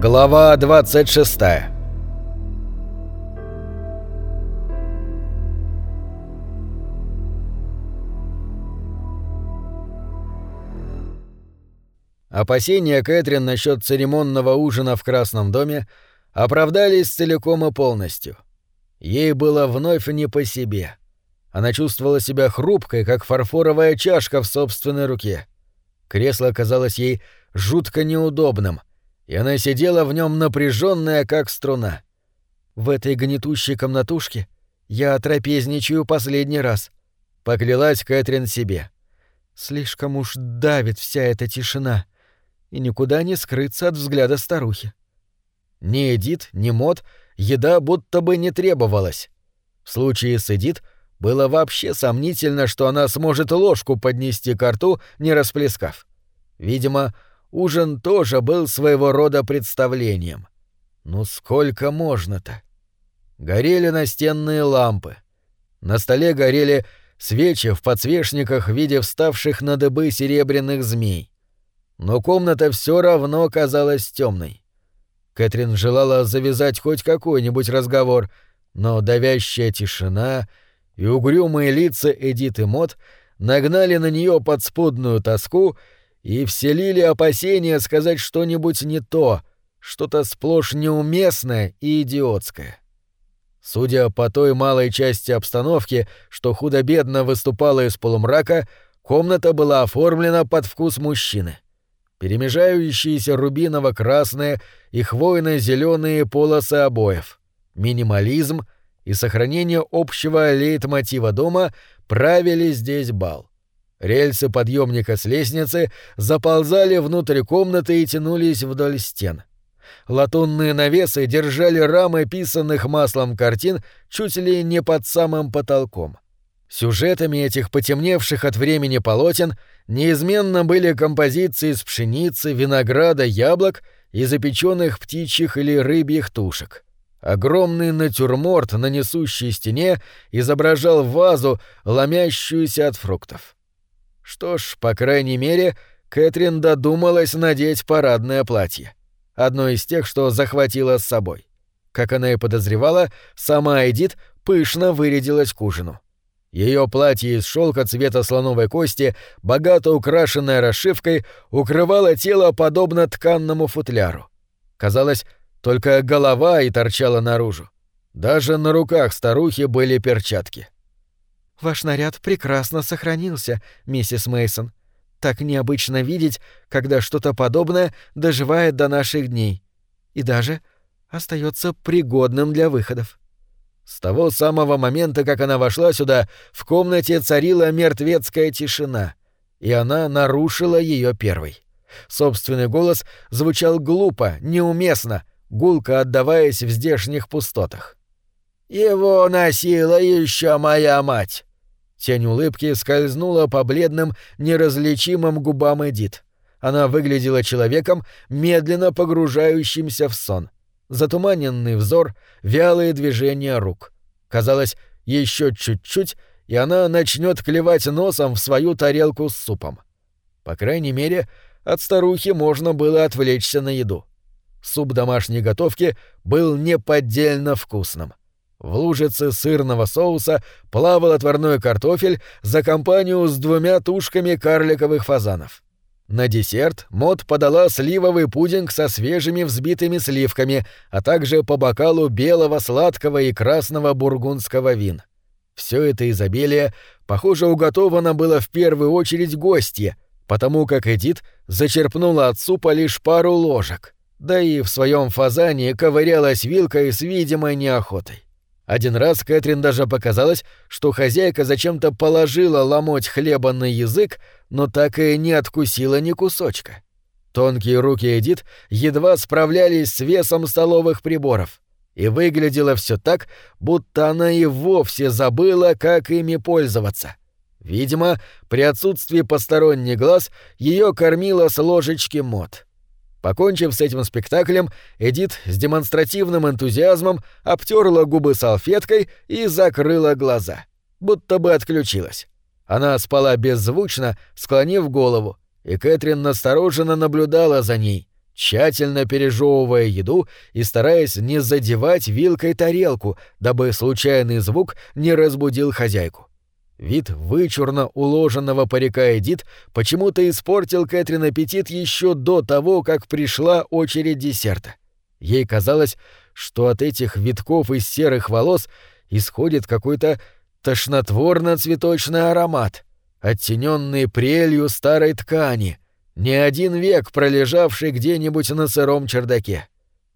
Глава 26 Опасения Кэтрин насчет церемонного ужина в Красном доме оправдались целиком и полностью. Ей было вновь не по себе. Она чувствовала себя хрупкой, как фарфоровая чашка в собственной руке. Кресло казалось ей жутко неудобным, и она сидела в нем напряженная, как струна. В этой гнетущей комнатушке я трапезничаю последний раз, поклялась Кэтрин себе. Слишком уж давит вся эта тишина — и никуда не скрыться от взгляда старухи. Ни Эдит, ни Мод еда будто бы не требовалась. В случае с Эдит было вообще сомнительно, что она сможет ложку поднести к рту, не расплескав. Видимо, ужин тоже был своего рода представлением. Ну сколько можно-то? Горели настенные лампы. На столе горели свечи в подсвечниках в виде вставших на дыбы серебряных змей но комната все равно казалась темной. Кэтрин желала завязать хоть какой-нибудь разговор, но давящая тишина и угрюмые лица Эдит и Мот нагнали на нее подспудную тоску и вселили опасения сказать что-нибудь не то, что-то сплошь неуместное и идиотское. Судя по той малой части обстановки, что худо-бедно выступала из полумрака, комната была оформлена под вкус мужчины — перемежающиеся рубиново-красные и хвойно-зеленые полосы обоев, минимализм и сохранение общего лейтмотива дома правили здесь бал. Рельсы подъемника с лестницы заползали внутрь комнаты и тянулись вдоль стен. Латунные навесы держали рамы писанных маслом картин чуть ли не под самым потолком. Сюжетами этих потемневших от времени полотен неизменно были композиции из пшеницы, винограда, яблок и запеченных птичьих или рыбьих тушек. Огромный натюрморт на несущей стене изображал вазу, ломящуюся от фруктов. Что ж, по крайней мере, Кэтрин додумалась надеть парадное платье. Одно из тех, что захватила с собой. Как она и подозревала, сама Эдит пышно вырядилась к ужину. Ее платье из шелка цвета слоновой кости, богато украшенное расшивкой, укрывало тело подобно тканному футляру. Казалось, только голова и торчала наружу. Даже на руках старухи были перчатки. Ваш наряд прекрасно сохранился, миссис Мейсон. Так необычно видеть, когда что-то подобное доживает до наших дней и даже остается пригодным для выходов. С того самого момента, как она вошла сюда, в комнате царила мертвецкая тишина, и она нарушила ее первой. Собственный голос звучал глупо, неуместно, гулко отдаваясь в здешних пустотах. «Его носила еще моя мать!» Тень улыбки скользнула по бледным, неразличимым губам Эдит. Она выглядела человеком, медленно погружающимся в сон — затуманенный взор, вялые движения рук. Казалось, еще чуть-чуть, и она начнет клевать носом в свою тарелку с супом. По крайней мере, от старухи можно было отвлечься на еду. Суп домашней готовки был неподдельно вкусным. В лужице сырного соуса плавал отварной картофель за компанию с двумя тушками карликовых фазанов. На десерт Мод подала сливовый пудинг со свежими взбитыми сливками, а также по бокалу белого сладкого и красного бургундского вин. Все это изобилие, похоже, уготовано было в первую очередь гостье, потому как Эдит зачерпнула от супа лишь пару ложек, да и в своем фазане ковырялась вилкой с видимой неохотой. Один раз Кэтрин даже показалось, что хозяйка зачем-то положила ломоть хлеба на язык, но так и не откусила ни кусочка. Тонкие руки Эдит едва справлялись с весом столовых приборов, и выглядело все так, будто она и вовсе забыла, как ими пользоваться. Видимо, при отсутствии посторонних глаз ее кормила с ложечки мод. Покончив с этим спектаклем, Эдит с демонстративным энтузиазмом обтерла губы салфеткой и закрыла глаза, будто бы отключилась. Она спала беззвучно, склонив голову, и Кэтрин настороженно наблюдала за ней, тщательно пережевывая еду и стараясь не задевать вилкой тарелку, дабы случайный звук не разбудил хозяйку. Вид вычурно уложенного парика Эдит почему-то испортил Кэтрин аппетит еще до того, как пришла очередь десерта. Ей казалось, что от этих витков из серых волос исходит какой-то тошнотворно-цветочный аромат, оттененный прелью старой ткани, не один век пролежавший где-нибудь на сыром чердаке.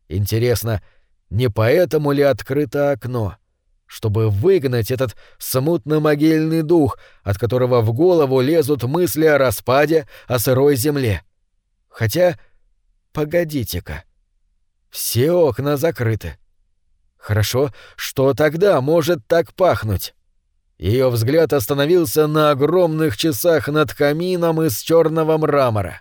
Интересно, не поэтому ли открыто окно? Чтобы выгнать этот смутно-могильный дух, от которого в голову лезут мысли о распаде, о сырой земле. Хотя, погодите-ка, все окна закрыты. Хорошо, что тогда может так пахнуть? Ее взгляд остановился на огромных часах над камином из черного мрамора.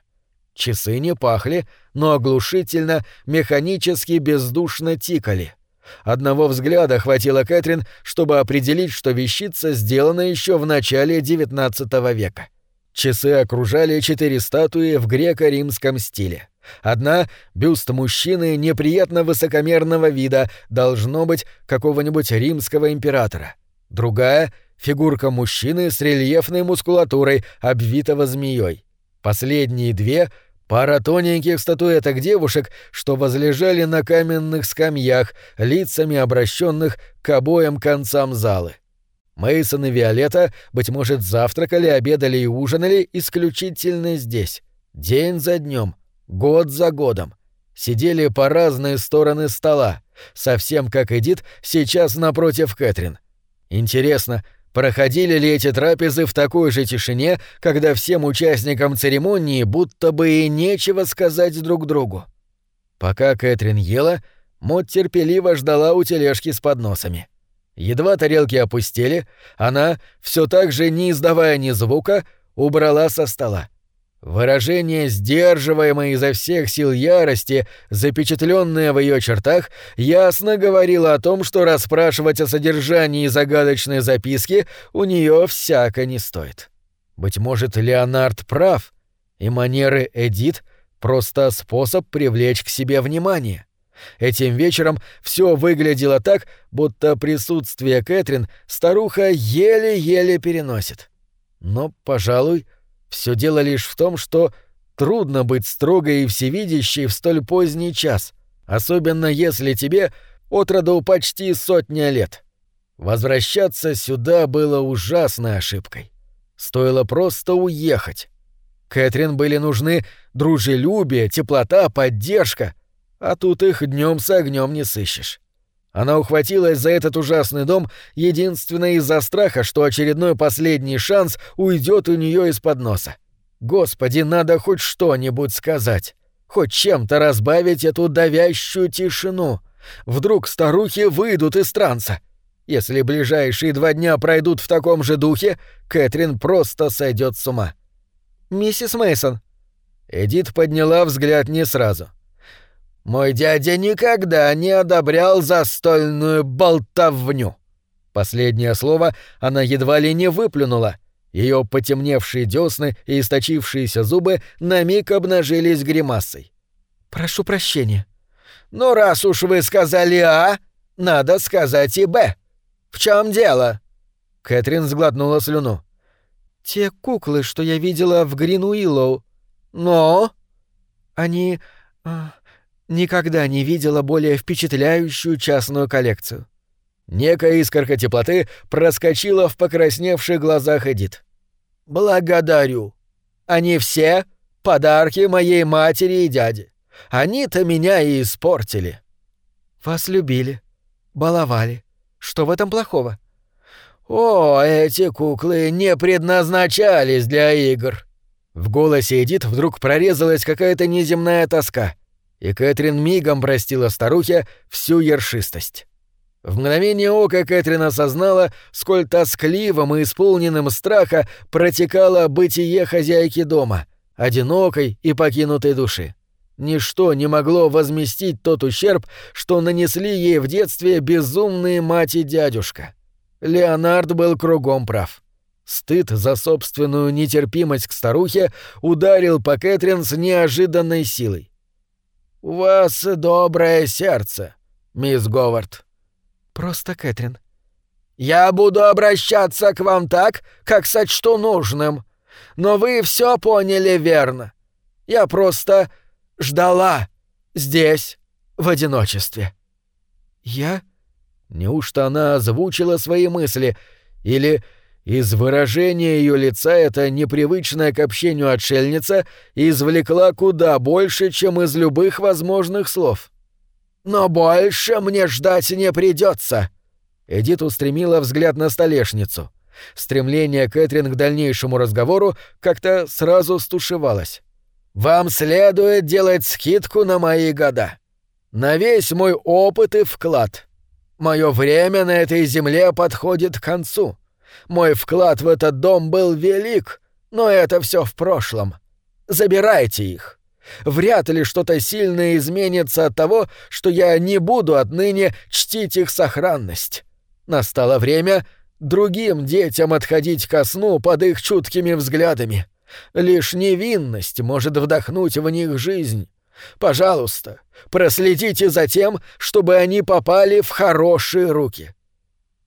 Часы не пахли, но оглушительно, механически бездушно тикали — Одного взгляда хватило Кэтрин, чтобы определить, что вещица сделана еще в начале XIX века. Часы окружали четыре статуи в греко-римском стиле. Одна — бюст мужчины неприятно высокомерного вида, должно быть, какого-нибудь римского императора. Другая — фигурка мужчины с рельефной мускулатурой, обвитого змеей. Последние две — Пара тоненьких статуэток девушек, что возлежали на каменных скамьях, лицами обращенных к обоим концам залы. Мейсон и Виолетта, быть может, завтракали, обедали и ужинали исключительно здесь. День за днем, год за годом. Сидели по разные стороны стола, совсем как Эдит сейчас напротив Кэтрин. Интересно, Проходили ли эти трапезы в такой же тишине, когда всем участникам церемонии будто бы и нечего сказать друг другу? Пока Кэтрин ела, Мот терпеливо ждала у тележки с подносами. Едва тарелки опустели, она, все так же не издавая ни звука, убрала со стола. Выражение сдерживаемой изо всех сил ярости, запечатленное в ее чертах, ясно говорило о том, что расспрашивать о содержании загадочной записки у нее всяко не стоит. Быть может, Леонард прав, и манеры Эдит — просто способ привлечь к себе внимание. Этим вечером все выглядело так, будто присутствие Кэтрин старуха еле-еле переносит. Но, пожалуй, — все дело лишь в том, что трудно быть строгой и всевидящей в столь поздний час, особенно если тебе от роду почти сотня лет. Возвращаться сюда было ужасной ошибкой. Стоило просто уехать. Кэтрин были нужны дружелюбие, теплота, поддержка, а тут их днем с огнем не сыщешь. Она ухватилась за этот ужасный дом единственно из-за страха, что очередной последний шанс уйдет у нее из-под носа. Господи, надо хоть что-нибудь сказать. Хоть чем-то разбавить эту давящую тишину. Вдруг старухи выйдут из транса. Если ближайшие два дня пройдут в таком же духе, Кэтрин просто сойдет с ума. «Миссис Мейсон. Эдит подняла взгляд не сразу — мой дядя никогда не одобрял застольную болтовню. Последнее слово она едва ли не выплюнула. Ее потемневшие десны и источившиеся зубы на миг обнажились гримасой. «Прошу прощения». «Ну, раз уж вы сказали «А», надо сказать и «Б». В чем дело?» Кэтрин сглотнула слюну. «Те куклы, что я видела в Гринуиллоу». «Но?» «Они... А, никогда не видела более впечатляющую частную коллекцию. Некая искорка теплоты проскочила в покрасневших глазах Эдит. «Благодарю. Они все — подарки моей матери и дяде. Они-то меня и испортили». «Вас любили, баловали. Что в этом плохого?» «О, эти куклы не предназначались для игр». В голосе Эдит вдруг прорезалась какая-то неземная тоска — и Кэтрин мигом простила старухе всю ершистость. В мгновение ока Кэтрин осознала, сколь тоскливым и исполненным страха протекало бытие хозяйки дома, одинокой и покинутой души. Ничто не могло возместить тот ущерб, что нанесли ей в детстве безумные мать и дядюшка. Леонард был кругом прав. Стыд за собственную нетерпимость к старухе ударил по Кэтрин с неожиданной силой. «У вас доброе сердце, мисс Говард». «Просто Кэтрин». «Я буду обращаться к вам так, как сочту нужным. Но вы все поняли верно. Я просто ждала здесь, в одиночестве». «Я?» Неужто она озвучила свои мысли? Или из выражения ее лица эта непривычная к общению отшельница извлекла куда больше, чем из любых возможных слов? «Но больше мне ждать не придется. Эдит устремила взгляд на столешницу. Стремление Кэтрин к дальнейшему разговору как-то сразу стушевалось. «Вам следует делать скидку на мои года. На весь мой опыт и вклад. Мое время на этой земле подходит к концу. Мой вклад в этот дом был велик, но это все в прошлом. Забирайте их. Вряд ли что-то сильное изменится от того, что я не буду отныне чтить их сохранность. Настало время другим детям отходить ко сну под их чуткими взглядами. Лишь невинность может вдохнуть в них жизнь. Пожалуйста, проследите за тем, чтобы они попали в хорошие руки».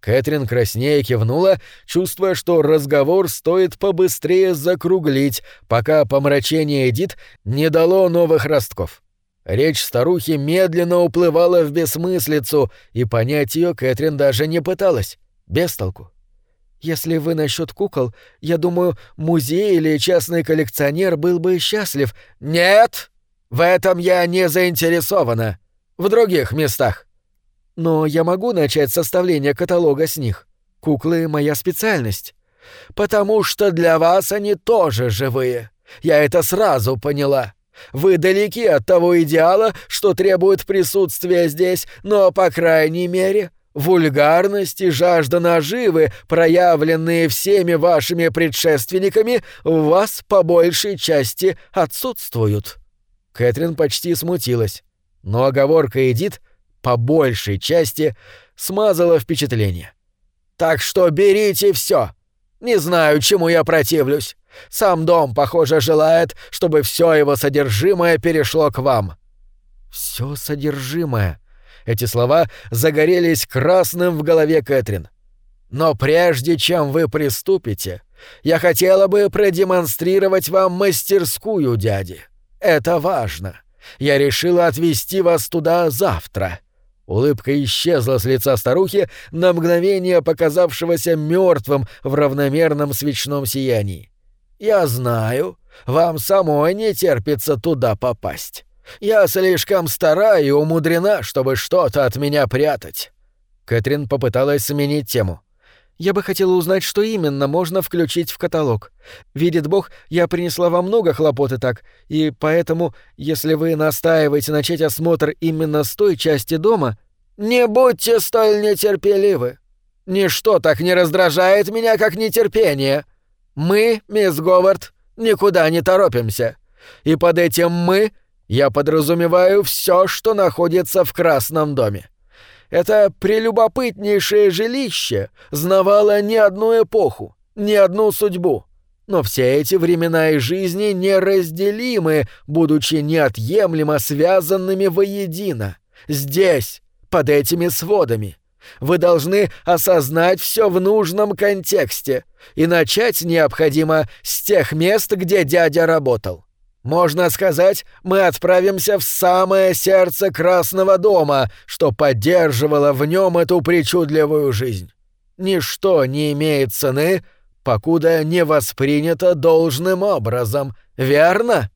Кэтрин краснее кивнула, чувствуя, что разговор стоит побыстрее закруглить, пока помрачение Эдит не дало новых ростков. Речь старухи медленно уплывала в бессмыслицу, и понять ее Кэтрин даже не пыталась. Без толку. Если вы насчет кукол, я думаю, музей или частный коллекционер был бы счастлив. Нет! В этом я не заинтересована. В других местах. Но я могу начать составление каталога с них. Куклы — моя специальность. Потому что для вас они тоже живые. Я это сразу поняла. Вы далеки от того идеала, что требует присутствия здесь, но, по крайней мере, вульгарность и жажда наживы, проявленные всеми вашими предшественниками, в вас по большей части отсутствуют. Кэтрин почти смутилась, но оговорка Эдит, по большей части, смазала впечатление. «Так что берите все. Не знаю, чему я противлюсь. Сам дом, похоже, желает, чтобы все его содержимое перешло к вам». Все содержимое». Эти слова загорелись красным в голове Кэтрин. «Но прежде чем вы приступите, я хотела бы продемонстрировать вам мастерскую дяди». Это важно. Я решила отвезти вас туда завтра». Улыбка исчезла с лица старухи, на мгновение показавшегося мертвым в равномерном свечном сиянии. «Я знаю, вам самой не терпится туда попасть. Я слишком стара и умудрена, чтобы что-то от меня прятать». Кэтрин попыталась сменить тему. Я бы хотела узнать, что именно можно включить в каталог. Видит Бог, я принесла вам много хлопот и так, и поэтому, если вы настаиваете начать осмотр именно с той части дома... Не будьте столь нетерпеливы. Ничто так не раздражает меня, как нетерпение. Мы, мисс Говард, никуда не торопимся. И под этим «мы» я подразумеваю все, что находится в Красном доме. Это прелюбопытнейшее жилище знавало не одну эпоху, не одну судьбу. Но все эти времена и жизни неразделимы, будучи неотъемлемо связанными воедино. Здесь, под этими сводами. Вы должны осознать все в нужном контексте, и начать необходимо с тех мест, где дядя работал. Можно сказать, мы отправимся в самое сердце Красного дома, что поддерживало в нем эту причудливую жизнь. Ничто не имеет цены, покуда не воспринято должным образом, верно?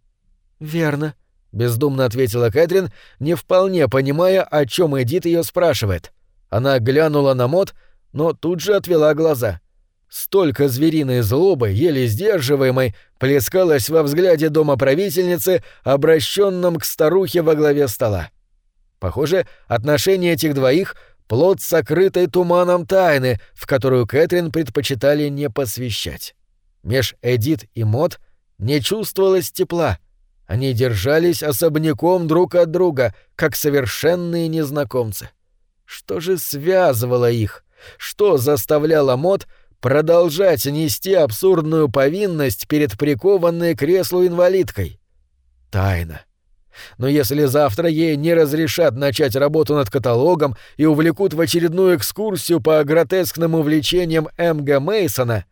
Верно, бездумно ответила Кэтрин, не вполне понимая, о чем Эдит ее спрашивает. Она глянула на Мот, но тут же отвела глаза. Столько звериной злобы, еле сдерживаемой, плескалось во взгляде домоправительницы, обращенном к старухе во главе стола. Похоже, отношения этих двоих — плод сокрытой туманом тайны, в которую Кэтрин предпочитали не посвящать. Меж Эдит и Мот не чувствовалось тепла. Они держались особняком друг от друга, как совершенные незнакомцы. Что же связывало их? Что заставляло Мот продолжать нести абсурдную повинность перед прикованной к креслу инвалидкой. Тайна. Но если завтра ей не разрешат начать работу над каталогом и увлекут в очередную экскурсию по гротескным увлечениям М.Г. Мейсона,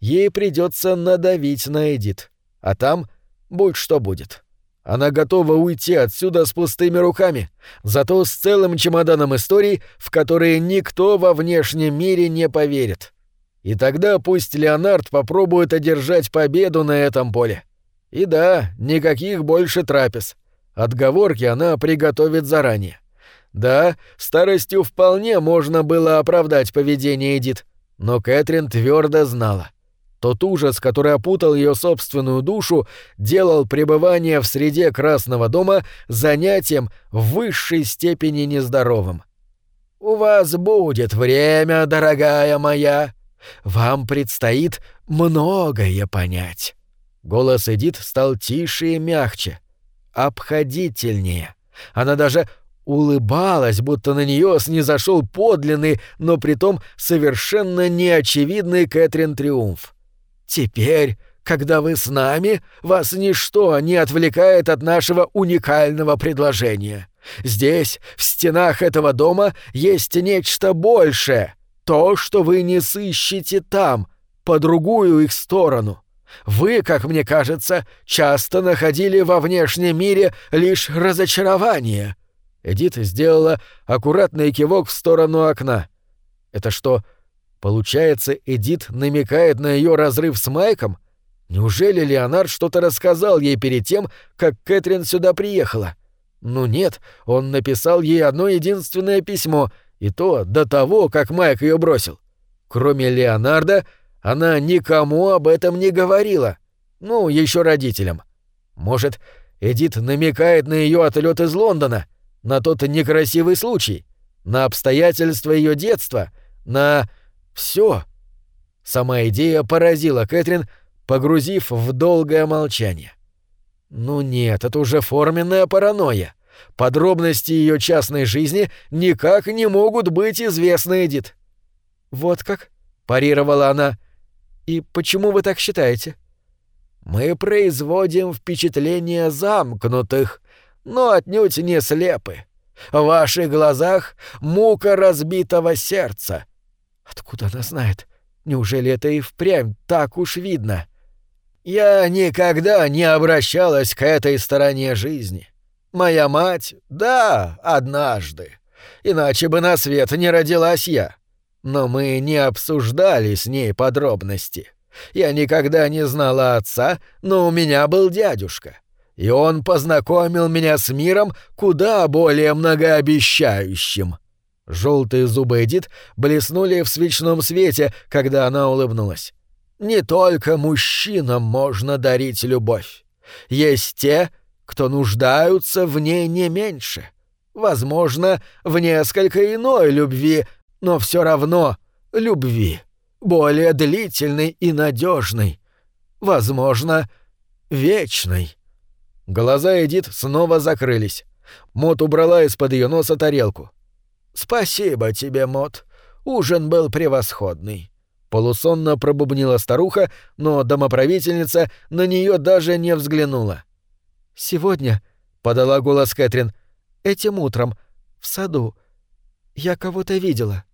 ей придется надавить на Эдит. А там будь что будет. Она готова уйти отсюда с пустыми руками, зато с целым чемоданом историй, в которые никто во внешнем мире не поверит. И тогда пусть Леонард попробует одержать победу на этом поле. И да, никаких больше трапез. Отговорки она приготовит заранее. Да, старостью вполне можно было оправдать поведение Эдит, но Кэтрин твердо знала. Тот ужас, который опутал ее собственную душу, делал пребывание в среде Красного дома занятием в высшей степени нездоровым. «У вас будет время, дорогая моя. Вам предстоит многое понять». Голос Эдит стал тише и мягче, обходительнее. Она даже улыбалась, будто на нее снизошел подлинный, но притом совершенно неочевидный Кэтрин Триумф. «Теперь, когда вы с нами, вас ничто не отвлекает от нашего уникального предложения. Здесь, в стенах этого дома, есть нечто большее, то, что вы не сыщете там, по другую их сторону». Вы, как мне кажется, часто находили во внешнем мире лишь разочарование. Эдит сделала аккуратный кивок в сторону окна. Это что, получается, Эдит намекает на ее разрыв с Майком? Неужели Леонард что-то рассказал ей перед тем, как Кэтрин сюда приехала? Ну нет, он написал ей одно единственное письмо, и то до того, как Майк ее бросил. Кроме Леонарда, она никому об этом не говорила. Ну, еще родителям. Может, Эдит намекает на ее отлет из Лондона, на тот некрасивый случай, на обстоятельства ее детства, на все. Сама идея поразила Кэтрин, погрузив в долгое молчание. Ну нет, это уже форменная паранойя. Подробности ее частной жизни никак не могут быть известны Эдит. Вот как, парировала она. И почему вы так считаете? Мы производим впечатление замкнутых, но отнюдь не слепы. В ваших глазах мука разбитого сердца. Откуда она знает? Неужели это и впрямь так уж видно? Я никогда не обращалась к этой стороне жизни. Моя мать, да, однажды. Иначе бы на свет не родилась я. Но мы не обсуждали с ней подробности. Я никогда не знала отца, но у меня был дядюшка и он познакомил меня с миром куда более многообещающим. Желтые зубы Эдит блеснули в свечном свете, когда она улыбнулась. Не только мужчинам можно дарить любовь. Есть те, кто нуждаются в ней не меньше. Возможно, в несколько иной любви, но все равно любви, более длительной и надежной. Возможно, вечной. Глаза Эдит снова закрылись. Мот убрала из-под ее носа тарелку. «Спасибо тебе, Мот. Ужин был превосходный». Полусонно пробубнила старуха, но домоправительница на нее даже не взглянула. «Сегодня», — подала голос Кэтрин, — «этим утром, в саду, я кого-то видела».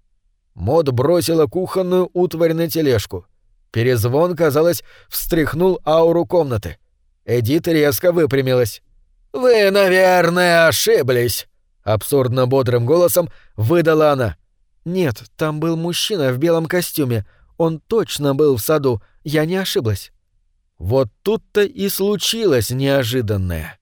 Мод бросила кухонную утварь на тележку. Перезвон, казалось, встряхнул ауру комнаты. Эдит резко выпрямилась. «Вы, наверное, ошиблись», — абсурдно бодрым голосом выдала она. «Нет, там был мужчина в белом костюме. Он точно был в саду. Я не ошиблась». Вот тут-то и случилось неожиданное.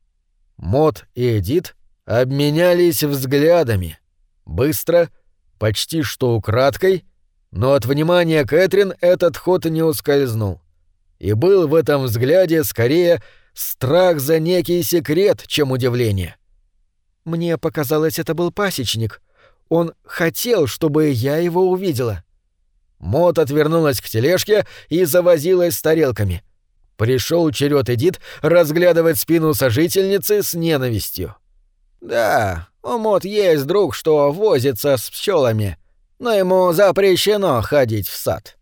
Мот и Эдит обменялись взглядами. Быстро, почти что украдкой, но от внимания Кэтрин этот ход не ускользнул и был в этом взгляде скорее страх за некий секрет, чем удивление. Мне показалось, это был пасечник. Он хотел, чтобы я его увидела. Мот отвернулась к тележке и завозилась с тарелками. Пришел черед Эдит разглядывать спину сожительницы с ненавистью. «Да, у Мот есть друг, что возится с пчелами, но ему запрещено ходить в сад».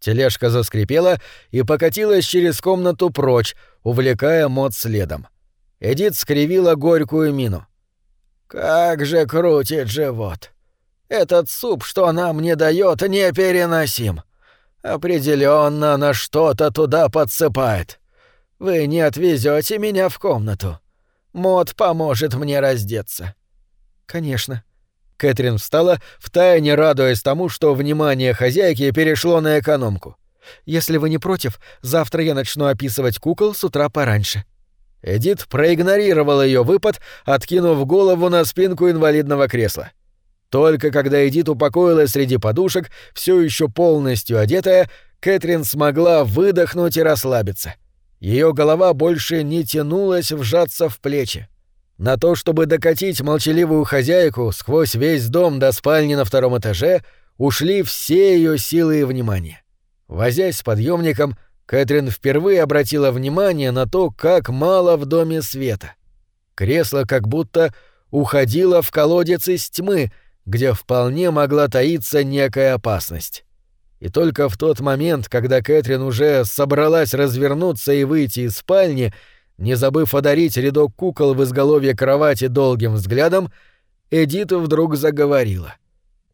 Тележка заскрипела и покатилась через комнату прочь, увлекая мод следом. Эдит скривила горькую мину. «Как же крутит живот! Этот суп, что она мне дает, непереносим. Определенно она что-то туда подсыпает. Вы не отвезете меня в комнату. Мод поможет мне раздеться». «Конечно». Кэтрин встала, втайне радуясь тому, что внимание хозяйки перешло на экономку. «Если вы не против, завтра я начну описывать кукол с утра пораньше». Эдит проигнорировал ее выпад, откинув голову на спинку инвалидного кресла. Только когда Эдит упокоилась среди подушек, все еще полностью одетая, Кэтрин смогла выдохнуть и расслабиться. Ее голова больше не тянулась вжаться в плечи. На то, чтобы докатить молчаливую хозяйку сквозь весь дом до спальни на втором этаже, ушли все ее силы и внимание. Возясь с подъемником, Кэтрин впервые обратила внимание на то, как мало в доме света. Кресло как будто уходило в колодец из тьмы, где вполне могла таиться некая опасность. И только в тот момент, когда Кэтрин уже собралась развернуться и выйти из спальни, не забыв одарить рядок кукол в изголовье кровати долгим взглядом, Эдит вдруг заговорила.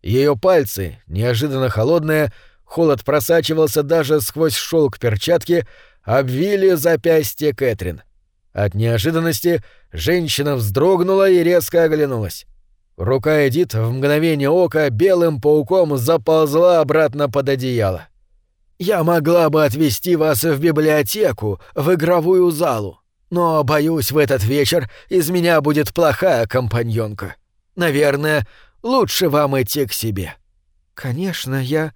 Ее пальцы, неожиданно холодные, холод просачивался даже сквозь шелк перчатки, обвили запястье Кэтрин. От неожиданности женщина вздрогнула и резко оглянулась. Рука Эдит в мгновение ока белым пауком заползла обратно под одеяло. «Я могла бы отвезти вас в библиотеку, в игровую залу, но, боюсь, в этот вечер из меня будет плохая компаньонка. Наверное, лучше вам идти к себе». «Конечно, я...»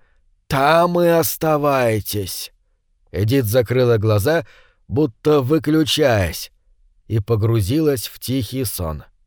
«Там и оставайтесь». Эдит закрыла глаза, будто выключаясь, и погрузилась в тихий сон. —